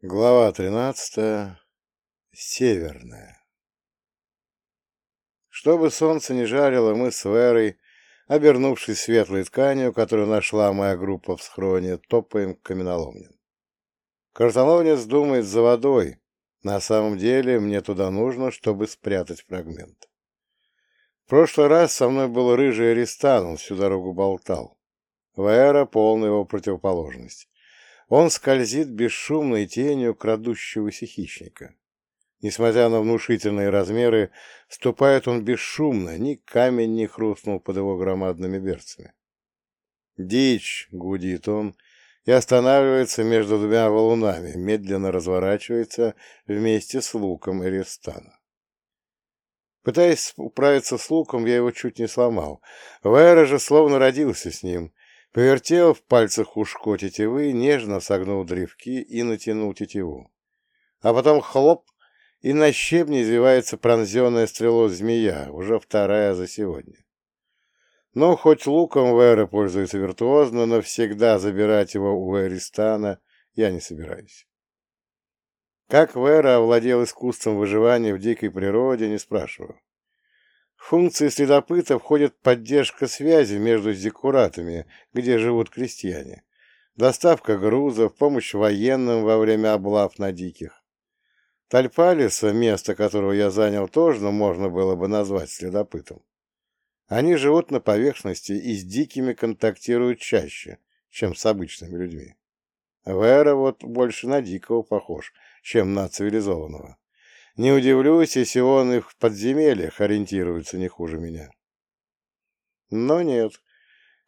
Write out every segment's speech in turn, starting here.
Глава тринадцатая. Северная. Чтобы солнце не жарило, мы с Верой, обернувшись светлой тканью, которую нашла моя группа в схроне, топаем к каменоломням. Картоловнец думает за водой. На самом деле мне туда нужно, чтобы спрятать фрагмент. В прошлый раз со мной был рыжий Аристан, он всю дорогу болтал. Вера — полная его противоположность. Он скользит бесшумной тенью крадущегося хищника. Несмотря на внушительные размеры, ступает он бесшумно, ни камень не хрустнул под его громадными берцами. «Дичь!» — гудит он и останавливается между двумя валунами, медленно разворачивается вместе с луком Эристана. Пытаясь управиться с луком, я его чуть не сломал. Вэра же словно родился с ним, Повертел в пальцах ушко тетивы, нежно согнул древки и натянул тетиву. А потом хлоп, и на щебне извивается пронзенная стрелой змея, уже вторая за сегодня. Но хоть луком Вэра пользуется виртуозно, но всегда забирать его у Эристана я не собираюсь. Как Вэра овладел искусством выживания в дикой природе, не спрашиваю. Функции следопыта входит поддержка связи между зеккуратами, где живут крестьяне, доставка грузов, помощь военным во время облав на диких. Тальпалиса, место которого я занял, тоже можно было бы назвать следопытом. Они живут на поверхности и с дикими контактируют чаще, чем с обычными людьми. Вера вот больше на дикого похож, чем на цивилизованного. Не удивлюсь, если он и в подземельях ориентируется не хуже меня. Но нет.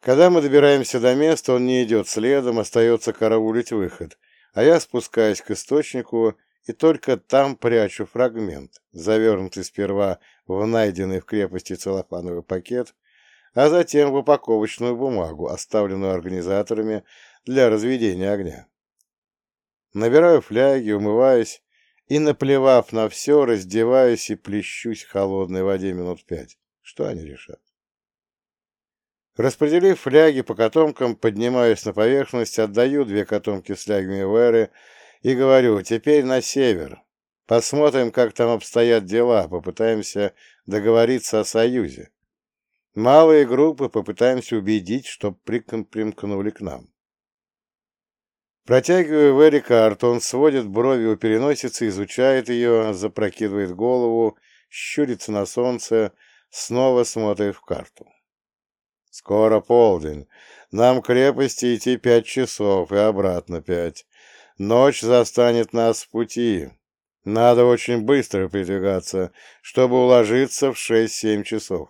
Когда мы добираемся до места, он не идет следом, остается караулить выход, а я спускаюсь к источнику и только там прячу фрагмент, завернутый сперва в найденный в крепости целлофановый пакет, а затем в упаковочную бумагу, оставленную организаторами для разведения огня. Набираю фляги, умываюсь и, наплевав на все, раздеваюсь и плещусь в холодной воде минут пять. Что они решат? Распределив фляги по котомкам, поднимаюсь на поверхность, отдаю две котомки с флягами Веры и говорю, теперь на север. Посмотрим, как там обстоят дела, попытаемся договориться о союзе. Малые группы попытаемся убедить, чтоб примкнули к нам. Протягивая Вэри карту, он сводит брови у переносицы, изучает ее, запрокидывает голову, щурится на солнце, снова смотрит в карту. «Скоро полдень. Нам к крепости идти пять часов и обратно пять. Ночь застанет нас в пути. Надо очень быстро передвигаться, чтобы уложиться в шесть-семь часов».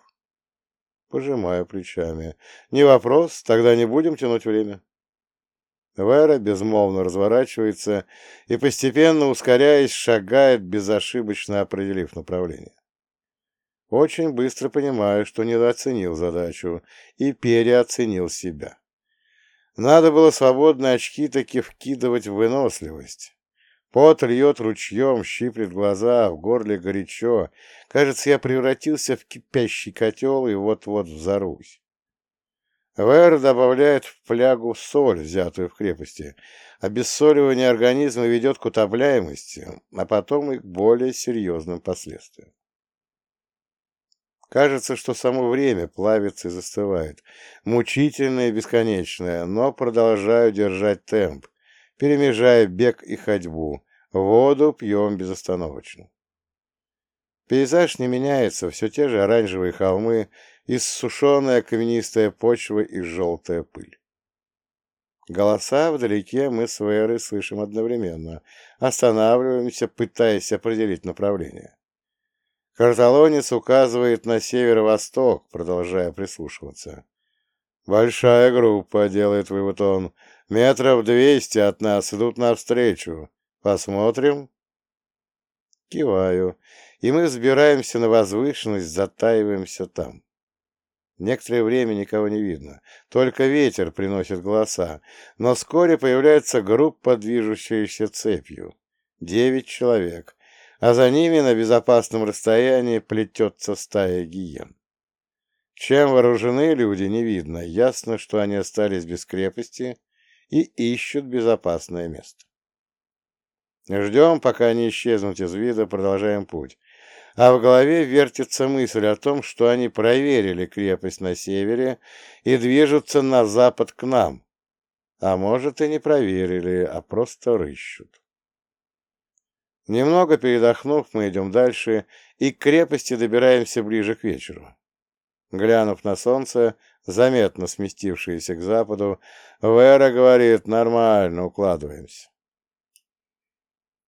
Пожимаю плечами. «Не вопрос, тогда не будем тянуть время». Вера безмолвно разворачивается и, постепенно ускоряясь, шагает, безошибочно определив направление. Очень быстро понимаю, что недооценил задачу и переоценил себя. Надо было свободные очки таки вкидывать в выносливость. Пот льет ручьем, щиплет глаза, в горле горячо. Кажется, я превратился в кипящий котел и вот-вот взорвусь. Вэр добавляет в флягу соль, взятую в крепости. Обессоливание организма ведет к утопляемости, а потом и к более серьезным последствиям. Кажется, что само время плавится и застывает. Мучительное и бесконечное, но продолжаю держать темп, перемежая бег и ходьбу. Воду пьем безостановочно. Пейзаж не меняется, все те же оранжевые холмы, иссушенная каменистая почва и желтая пыль. Голоса вдалеке мы с Верой слышим одновременно. Останавливаемся, пытаясь определить направление. Карталонец указывает на северо-восток, продолжая прислушиваться. «Большая группа», — делает вывод он. «Метров двести от нас идут навстречу. Посмотрим?» Киваю, и мы взбираемся на возвышенность, затаиваемся там. Некоторое время никого не видно, только ветер приносит голоса, но вскоре появляется группа, движущаяся цепью. Девять человек, а за ними на безопасном расстоянии плетется стая гиен. Чем вооружены люди, не видно, ясно, что они остались без крепости и ищут безопасное место. Ждем, пока они исчезнут из вида, продолжаем путь. А в голове вертится мысль о том, что они проверили крепость на севере и движутся на запад к нам. А может, и не проверили, а просто рыщут. Немного передохнув, мы идем дальше и к крепости добираемся ближе к вечеру. Глянув на солнце, заметно сместившееся к западу, Вера говорит, нормально, укладываемся.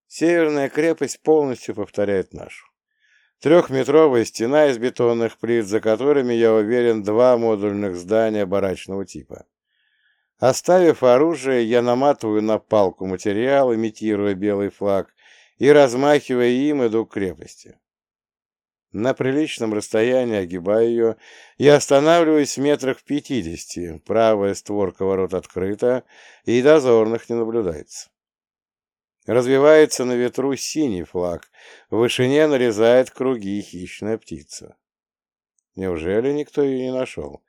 Северная крепость полностью повторяет нашу. Трехметровая стена из бетонных плит, за которыми, я уверен, два модульных здания барачного типа. Оставив оружие, я наматываю на палку материал, имитируя белый флаг, и, размахивая им, иду к крепости. На приличном расстоянии огибаю ее и останавливаюсь в метрах в пятидесяти. Правая створка ворот открыта, и дозорных не наблюдается. Развивается на ветру синий флаг, в вышине нарезает круги хищная птица. Неужели никто ее не нашел?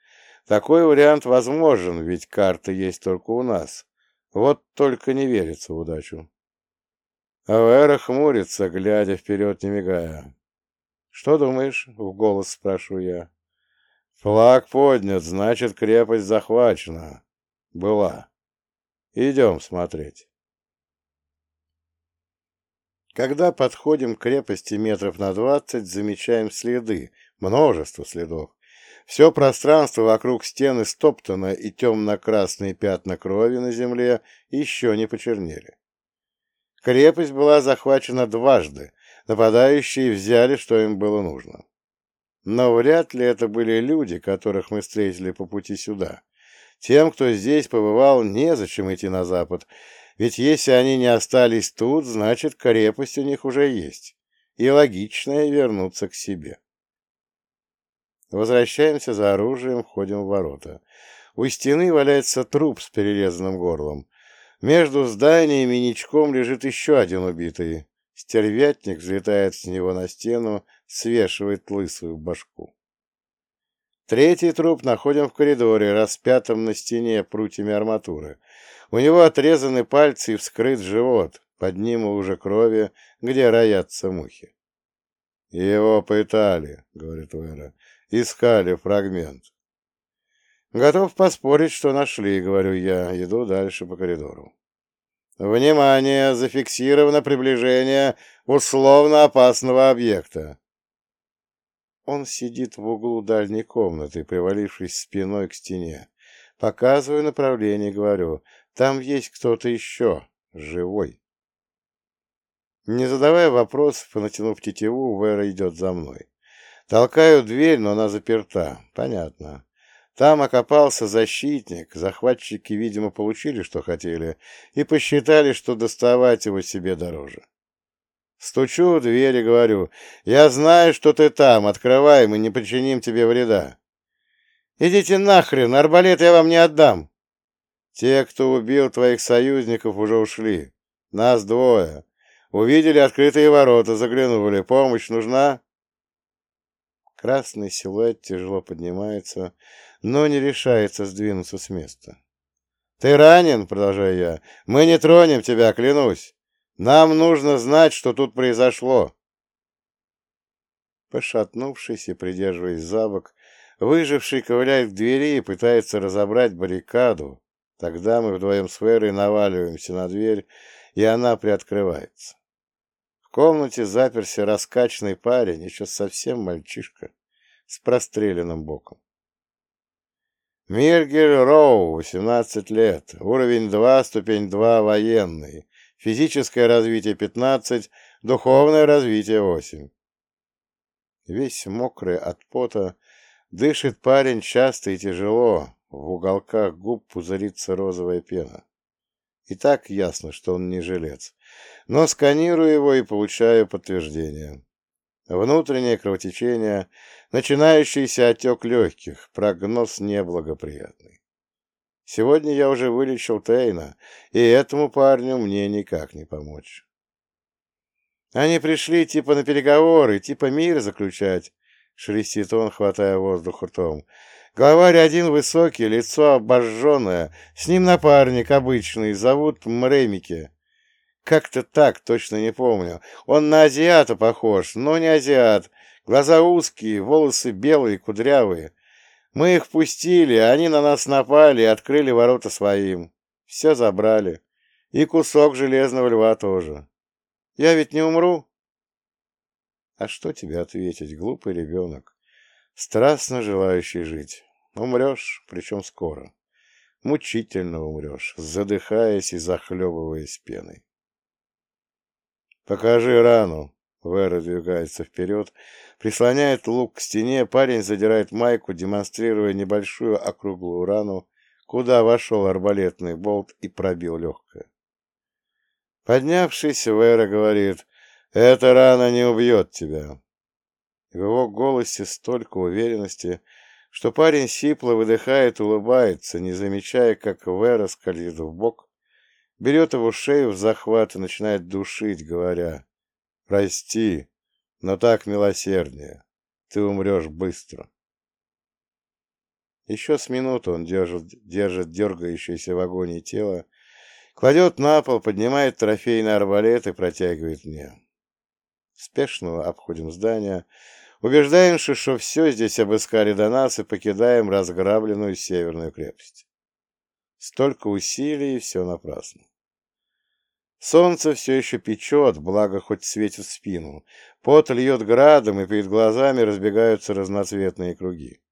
Такой вариант возможен, ведь карта есть только у нас. Вот только не верится в удачу. Авера хмурится, глядя вперед, не мигая. «Что думаешь?» — в голос спрашиваю я. «Флаг поднят, значит, крепость захвачена. Была. Идем смотреть». Когда подходим к крепости метров на двадцать, замечаем следы, множество следов. Все пространство вокруг стены стоптано, и темно-красные пятна крови на земле еще не почернели. Крепость была захвачена дважды, нападающие взяли, что им было нужно. Но вряд ли это были люди, которых мы встретили по пути сюда. Тем, кто здесь побывал, незачем идти на запад, ведь если они не остались тут, значит, крепость у них уже есть, и логичное вернуться к себе. Возвращаемся за оружием, входим в ворота. У стены валяется труп с перерезанным горлом. Между зданием и ничком лежит еще один убитый. Стервятник взлетает с него на стену, свешивает лысую башку. Третий труп находим в коридоре, распятом на стене прутьями арматуры. У него отрезаны пальцы и вскрыт живот, под ним уже крови, где роятся мухи. «Его пытали», — говорит Вера, — «искали фрагмент». «Готов поспорить, что нашли», — говорю я, иду дальше по коридору. «Внимание! Зафиксировано приближение условно опасного объекта!» Он сидит в углу дальней комнаты, привалившись спиной к стене. Показываю направление, говорю, там есть кто-то еще, живой. Не задавая вопросов и натянув тетиву, Вера идет за мной. Толкаю дверь, но она заперта. Понятно. Там окопался защитник, захватчики, видимо, получили, что хотели, и посчитали, что доставать его себе дороже. Стучу в дверь и говорю, «Я знаю, что ты там, открывай, мы не причиним тебе вреда». «Идите нахрен, арбалет я вам не отдам». «Те, кто убил твоих союзников, уже ушли. Нас двое. Увидели открытые ворота, заглянули. Помощь нужна?» Красный силуэт тяжело поднимается, но не решается сдвинуться с места. «Ты ранен?» — продолжаю я. «Мы не тронем тебя, клянусь. Нам нужно знать, что тут произошло». Пошатнувшись и придерживаясь за бок, выживший ковыляет к двери и пытается разобрать баррикаду. Тогда мы вдвоем с Верой наваливаемся на дверь, и она приоткрывается комнате заперся раскачанный парень, еще совсем мальчишка, с простреленным боком. Миргель Роу, 18 лет, уровень 2, ступень 2, военный, физическое развитие 15, духовное развитие 8. Весь мокрый от пота, дышит парень часто и тяжело, в уголках губ пузырится розовая пена. И так ясно, что он не жилец но сканирую его и получаю подтверждение. Внутреннее кровотечение, начинающийся отек легких, прогноз неблагоприятный. Сегодня я уже вылечил Тейна, и этому парню мне никак не помочь. Они пришли типа на переговоры, типа мир заключать, — шелестит он, хватая воздух ртом. Главарь один высокий, лицо обожженное, с ним напарник обычный, зовут Мремике. Как-то так, точно не помню. Он на азиата похож, но не азиат. Глаза узкие, волосы белые, кудрявые. Мы их пустили, они на нас напали и открыли ворота своим. Все забрали. И кусок железного льва тоже. Я ведь не умру? А что тебе ответить, глупый ребенок, страстно желающий жить? Умрешь, причем скоро. Мучительно умрешь, задыхаясь и захлебываясь пеной. «Покажи рану!» Вера двигается вперед, прислоняет лук к стене, парень задирает майку, демонстрируя небольшую округлую рану, куда вошел арбалетный болт и пробил легкое. Поднявшись, Вера говорит, «Эта рана не убьет тебя». В его голосе столько уверенности, что парень сипло выдыхает, улыбается, не замечая, как Вера скользит в бок, берет его шею в захват и начинает душить, говоря, «Прости, но так милосерднее. Ты умрешь быстро». Еще с минуту он держит, держит дергающееся в агонии тело, кладет на пол, поднимает трофейный арбалет и протягивает мне. Спешно обходим здание, убеждаемся, что все здесь обыскали до нас и покидаем разграбленную северную крепость. Столько усилий, и все напрасно. Солнце все еще печет, благо хоть светит в спину. Пот льет градом, и перед глазами разбегаются разноцветные круги.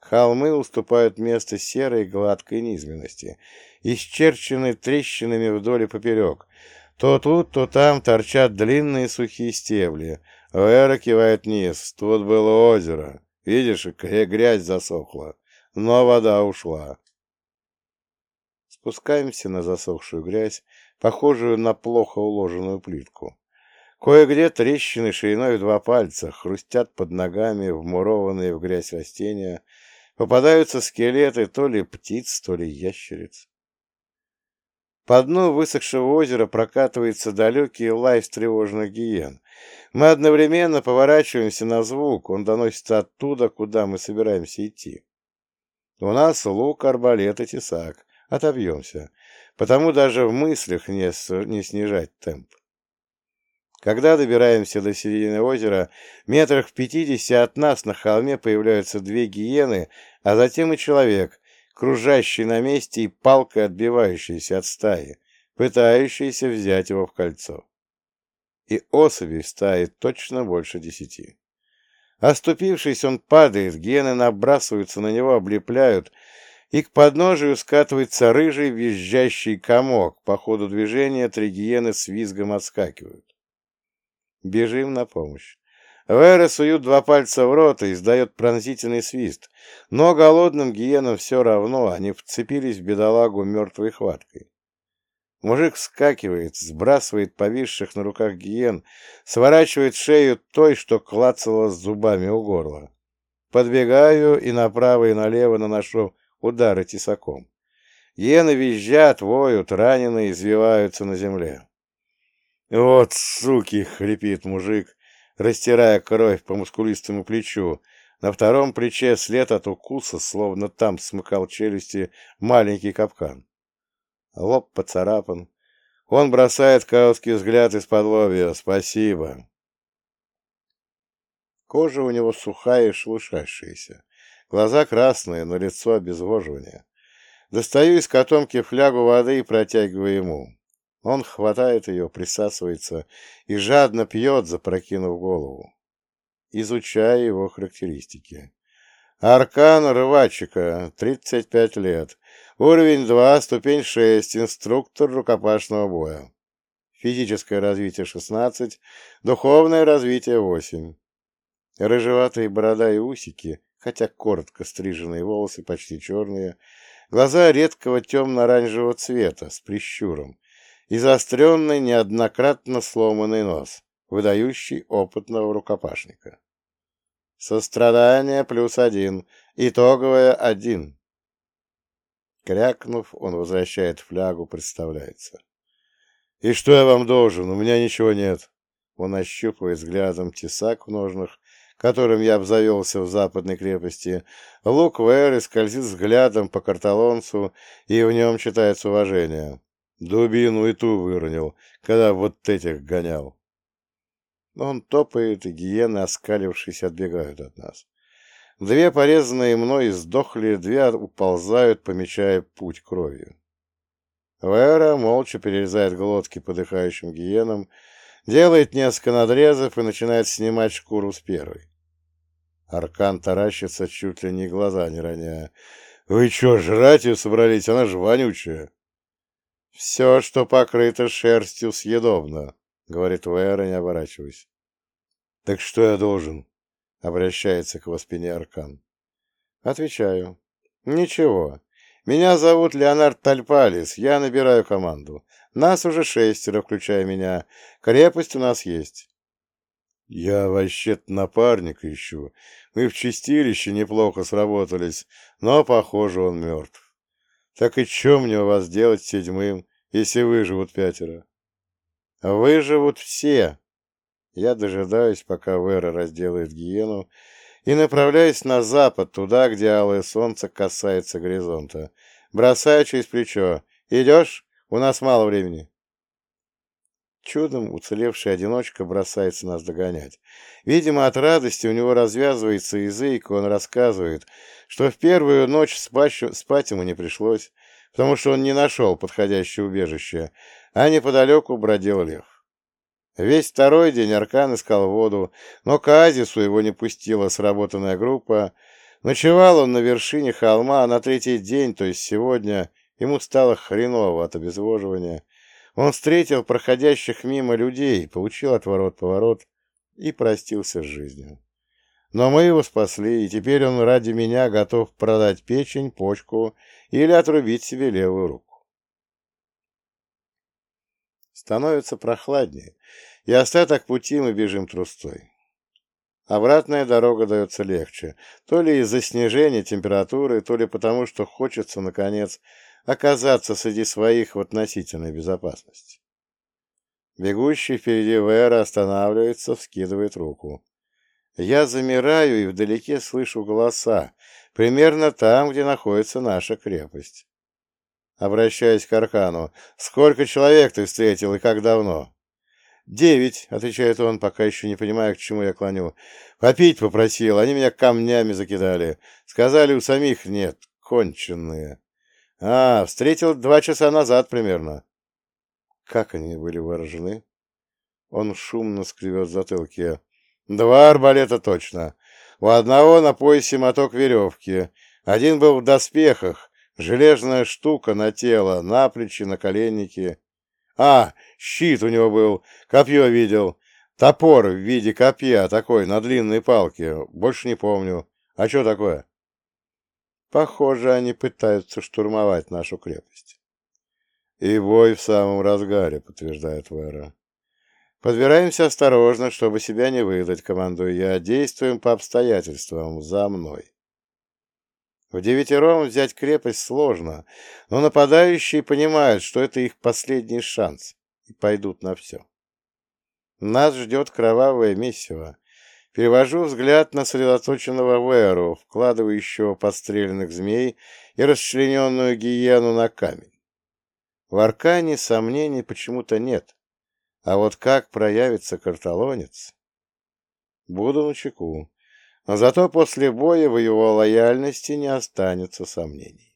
Холмы уступают место серой гладкой низменности, исчерченной трещинами вдоль и поперек. То тут, то там торчат длинные сухие стебли. Вера кивает вниз. Тут было озеро. Видишь, грязь засохла, но вода ушла. Спускаемся на засохшую грязь, похожую на плохо уложенную плитку. Кое-где трещины шириной в два пальца хрустят под ногами вмурованные в грязь растения, попадаются скелеты то ли птиц, то ли ящериц. По дну высохшего озера прокатывается далекий лай встревоженных гиен. Мы одновременно поворачиваемся на звук, он доносится оттуда, куда мы собираемся идти. У нас лук, арбалет и тесак. Отобьемся потому даже в мыслях не, не снижать темп. Когда добираемся до середины озера, метрах в пятидесяти от нас на холме появляются две гиены, а затем и человек, кружащий на месте и палкой отбивающийся от стаи, пытающийся взять его в кольцо. И особей в точно больше десяти. Оступившись, он падает, гены набрасываются на него, облепляют, и к подножию скатывается рыжий визжащий комок. По ходу движения три гиены с визгом отскакивают. Бежим на помощь. Вера суют два пальца в рот и издает пронзительный свист, но голодным гиенам все равно, они вцепились в бедолагу мертвой хваткой. Мужик вскакивает, сбрасывает повисших на руках гиен, сворачивает шею той, что клацала зубами у горла. Подбегаю и направо и налево наношу удары тесаком. Гены визжат, воют, раненые извиваются на земле. «Вот суки!» — хрипит мужик, растирая кровь по мускулистому плечу. На втором плече след от укуса, словно там смыкал челюсти маленький капкан. Лоб поцарапан. Он бросает короткий взгляд из-под лобья. «Спасибо!» Кожа у него сухая и шелушащаяся. Глаза красные, но лицо обезвоживание. Достаю из котомки флягу воды и протягиваю ему. Он хватает ее, присасывается и жадно пьет, запрокинув голову. Изучаю его характеристики. Аркан рвачика, 35 лет. Уровень 2, ступень 6, инструктор рукопашного боя. Физическое развитие 16, духовное развитие 8. Рыжеватые борода и усики хотя коротко стриженные волосы почти черные, глаза редкого темно-оранжевого цвета с прищуром и заостренный неоднократно сломанный нос, выдающий опытного рукопашника. Сострадание плюс один, итоговое один. Крякнув, он возвращает флягу, представляется. «И что я вам должен? У меня ничего нет». Он ощупывает взглядом тесак в ножнах которым я обзавелся в западной крепости, лук Вэры скользит взглядом по карталонцу, и в нем читается уважение. Дубину и ту выронил, когда вот этих гонял. Он топает, и гиены, оскалившись, отбегают от нас. Две порезанные мной сдохли, две уползают, помечая путь кровью. Вера молча перерезает глотки подыхающим гиенам, делает несколько надрезов и начинает снимать шкуру с первой. Аркан таращится, чуть ли не глаза не роняя. «Вы что, жрать ее собрались? Она же вонючая!» «Все, что покрыто шерстью, съедобно», — говорит Вера, не оборачиваясь. «Так что я должен?» — обращается к его спине Аркан. Отвечаю. «Ничего. Меня зовут Леонард Тальпалис, я набираю команду. Нас уже шестеро, включая меня. Крепость у нас есть». «Я вообще-то напарника ищу. Мы в чистилище неплохо сработались, но, похоже, он мертв. Так и что мне у вас делать седьмым, если выживут пятеро? Выживут все. Я дожидаюсь, пока Вера разделает гиену, и направляюсь на запад, туда, где алое солнце касается горизонта. Бросаю через плечо. «Идешь? У нас мало времени». Чудом уцелевший одиночка бросается нас догонять. Видимо, от радости у него развязывается язык, и он рассказывает, что в первую ночь спать, спать ему не пришлось, потому что он не нашел подходящее убежище, а неподалеку бродил лев. Весь второй день Аркан искал воду, но к оазису его не пустила сработанная группа. Ночевал он на вершине холма, а на третий день, то есть сегодня, ему стало хреново от обезвоживания, он встретил проходящих мимо людей, получил отворот-поворот и простился с жизнью. Но мы его спасли, и теперь он ради меня готов продать печень, почку или отрубить себе левую руку. Становится прохладнее, и остаток пути мы бежим трустой. Обратная дорога дается легче, то ли из-за снижения температуры, то ли потому, что хочется, наконец, оказаться среди своих в относительной безопасности. Бегущий впереди Вера останавливается, вскидывает руку. Я замираю и вдалеке слышу голоса, примерно там, где находится наша крепость. Обращаясь к Аркану, «Сколько человек ты встретил и как давно?» «Девять», — отвечает он, пока еще не понимая, к чему я клоню. «Попить попросил, они меня камнями закидали. Сказали, у самих нет, конченые». А, встретил два часа назад примерно. Как они были вооружены? Он шумно скривет затылки. Два арбалета точно. У одного на поясе моток веревки. Один был в доспехах. Железная штука на тело, на плечи, на коленники. А, щит у него был. Копье видел. Топор в виде копья, такой, на длинной палке. Больше не помню. А что такое? Похоже, они пытаются штурмовать нашу крепость. И бой в самом разгаре, подтверждает Вера. Подбираемся осторожно, чтобы себя не выдать, командую я. Действуем по обстоятельствам, за мной. В девятером взять крепость сложно, но нападающие понимают, что это их последний шанс, и пойдут на все. Нас ждет кровавое месиво, Перевожу взгляд на сосредоточенного Веру, вкладывающего подстреленных змей и расчлененную гиену на камень. В аркане сомнений почему-то нет. А вот как проявится карталонец? Буду на чеку. Но зато после боя в его лояльности не останется сомнений.